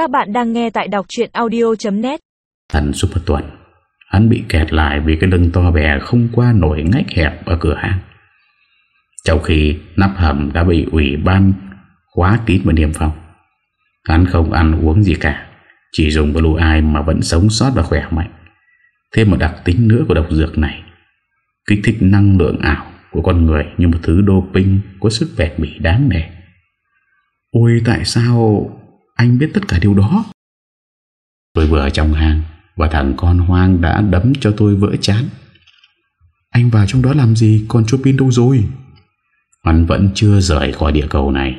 Các bạn đang nghe tại đọc chuyện audio.net Thần suốt một tuần Hắn bị kẹt lại vì cái lưng to bè không qua nổi ngách hẹp ở cửa hàng Trong khi nắp hầm đã bị ủy ban khóa kín và niêm phong, Hắn không ăn uống gì cả, Chỉ dùng blue eye mà vẫn sống sót và khỏe mạnh. Thêm một đặc tính nữa của độc dược này, Kích thích năng lượng ảo của con người như một thứ doping có sức vẹt bị đáng nể Ôi, tại sao anh biết tất cả điều đó. Tôi vừa ở trong hang, Và thằng con hoang đã đấm cho tôi vỡ chán. Anh vào trong đó làm gì? Con Chopin đâu rồi? Hắn vẫn chưa rời khỏi địa cầu này,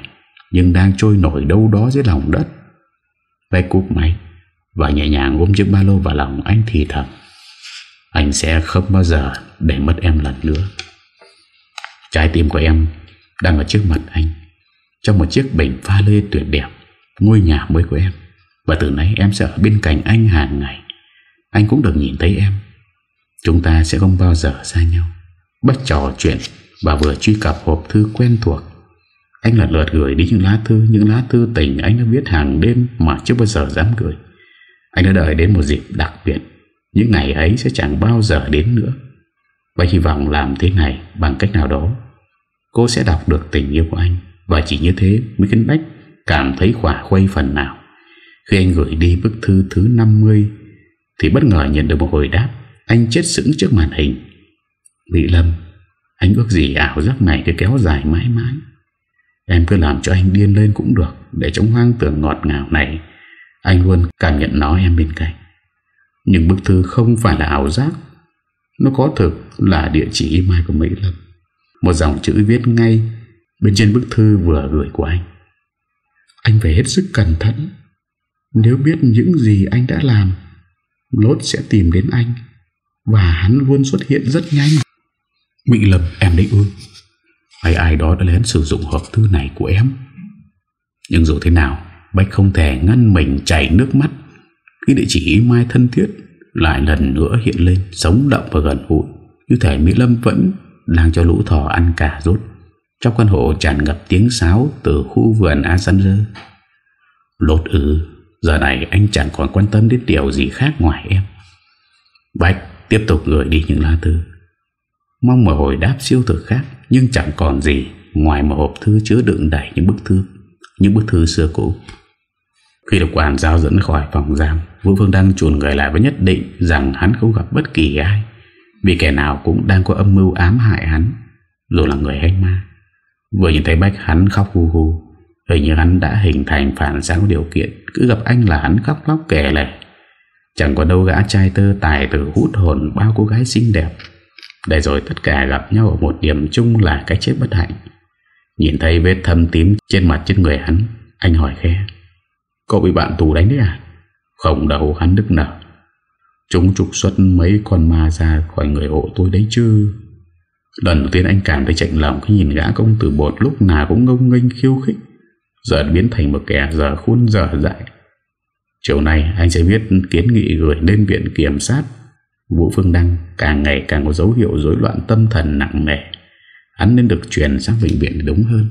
Nhưng đang trôi nổi đâu đó dưới lòng đất. Tay cúp máy, Và nhẹ nhàng ôm chiếc ba lô vào lòng anh thì thầm. Anh sẽ không bao giờ để mất em lần nữa. Trái tim của em đang ở trước mặt anh, Trong một chiếc bình pha lê tuyệt đẹp. Ngôi nhà mới của em. Và từ nay em sẽ ở bên cạnh anh hàng ngày. Anh cũng được nhìn thấy em. Chúng ta sẽ không bao giờ xa nhau. Bắt trò chuyện Và vừa truy cập hộp thư quen thuộc. Anh lần lượt gửi đi những lá thư, Những lá thư tình anh đã viết hàng đêm Mà chưa bao giờ dám gửi. Anh đã đợi đến một dịp đặc biệt. Những ngày ấy sẽ chẳng bao giờ đến nữa. Và hy vọng làm thế này Bằng cách nào đó, Cô sẽ đọc được tình yêu của anh. Và chỉ như thế mới khiến Bách Cảm thấy khỏa khuây phần nào. Khi anh gửi đi bức thư thứ 50 Thì bất ngờ nhận được một hồi đáp. Anh chết sững trước màn hình. Mỹ Lâm, Anh ước gì ảo giác này cứ kéo dài mãi mãi. Em cứ làm cho anh điên lên cũng được, Để trong hoang tưởng ngọt ngào này. Anh luôn cảm nhận nó em bên cạnh. Nhưng bức thư không phải là ảo giác. Nó có thực là địa chỉ email của Mỹ Lâm. Một dòng chữ viết ngay Bên trên bức thư vừa gửi của anh. Anh phải hết sức cẩn thận. Nếu biết những gì anh đã làm, Lốt sẽ tìm đến anh. Và hắn luôn xuất hiện rất nhanh. Mỹ Lâm, em đấy ư? Hay ai đó đã lén sử dụng hộp thư này của em. Nhưng dù thế nào, Bách không thể ngăn mình chảy nước mắt. Khi địa chỉ mai thân thiết Lại lần nữa hiện lên, Sống động và gần gũi. Như thể Mỹ Lâm vẫn đang cho lũ thỏ ăn cả rốt. Trong căn hộ tràn ngập tiếng sáo Từ khu vườn asanzer Lột ư Giờ này anh chẳng còn quan tâm đến điều gì khác ngoài em. Bạch tiếp tục gửi đi những lá thư. Mong một hồi đáp siêu thực khác, Nhưng chẳng còn gì Ngoài một hộp thư chứa đựng đầy những bức thư, Những bức thư xưa cũ. Khi được quản giao dẫn khỏi phòng giam, Vũ Phương đang chuồn người lại với nhất định Rằng hắn không gặp bất kỳ ai, Vì kẻ nào cũng đang có âm mưu ám hại hắn, Dù là người hay ma. Vừa nhìn thấy Bách, hắn khóc hu hu. Hình như hắn đã hình thành phản sáng điều kiện, Cứ gặp anh là hắn khóc lóc kể lệ Chẳng có đâu gã trai tơ tài tử hút hồn bao cô gái xinh đẹp. Để rồi tất cả gặp nhau ở một điểm chung là cái chết bất hạnh. Nhìn thấy vết thâm tím trên mặt trên người hắn, Anh hỏi khe Cậu bị bạn tù đánh đấy à? Không đầu hắn đức nở. Chúng trục xuất mấy con ma ra khỏi người hộ tôi đấy chứ? Lần đầu tiên anh cảm thấy chạnh lòng Khi nhìn gã công tử bột lúc nào cũng ngông nghênh khiêu khích. Giờ biến thành một kẻ giờ khuôn giờ dại. Chiều nay, anh sẽ viết kiến nghị gửi lên viện kiểm sát. Vũ Phương Đăng, càng ngày càng có dấu hiệu rối loạn tâm thần nặng nề. Hắn nên được chuyển sang bệnh viện đúng hơn.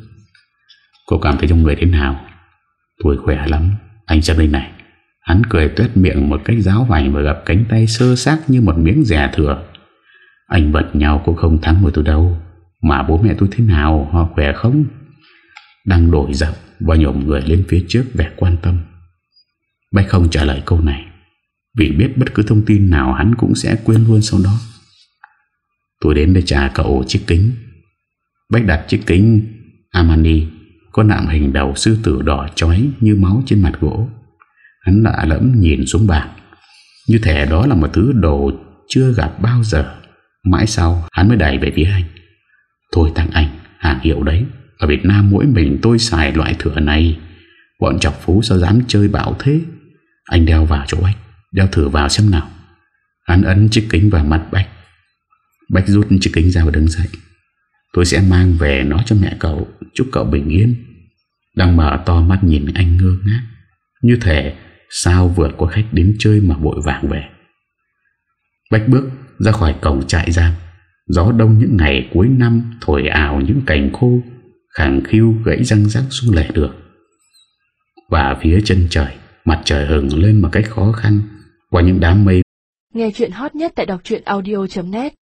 Cô cảm thấy trong người thế nào? Tôi khỏe lắm, Anh xem đây này. Hắn cười tuét miệng một cách giáo hoành Và gặp cánh tay sơ xác như một miếng rẻ thừa. Anh bật nhau cũng không thắng một tôi đâu. Mà bố mẹ tôi thế nào, Họ khỏe không? Đang đổi giọng Và nhổm người lên phía trước vẻ quan tâm. Bách không trả lời câu này. Vì biết bất cứ thông tin nào Hắn cũng sẽ quên luôn sau đó. Tôi đến để trả cậu chiếc kính. Bách đặt chiếc kính Armani Có nạm hình đầu sư tử đỏ chói Như máu trên mặt gỗ. Hắn lạ lẫm nhìn xuống bàn. Như thể đó là một thứ đồ Chưa gặp bao giờ. Mãi sau, hắn mới đẩy về phía anh. Thôi thằng anh, hàng hiệu đấy. Ở Việt Nam mỗi mình tôi xài loại thửa này. Bọn chọc phú sao dám chơi bạo thế? Anh đeo vào chỗ Bách, Đeo thử vào xem nào. Hắn ấn chiếc kính vào mặt Bách. Bách rút chiếc kính ra và đứng dậy. Tôi sẽ mang về nó cho mẹ cậu. Chúc cậu bình yên. Đang mở to mắt nhìn anh ngơ ngác. Như thể sao vượt có khách đến chơi mà vội vàng về. Bách bước ra khỏi cổng trại giam. Gió đông những ngày cuối năm Thổi ảo những cành khô Khẳng khiu gãy răng rắc xuống lề đường. Và phía chân trời, Mặt trời hừng lên một cách khó khăn Qua những đám mây. Nghe chuyện hot nhất tại đọc audio.net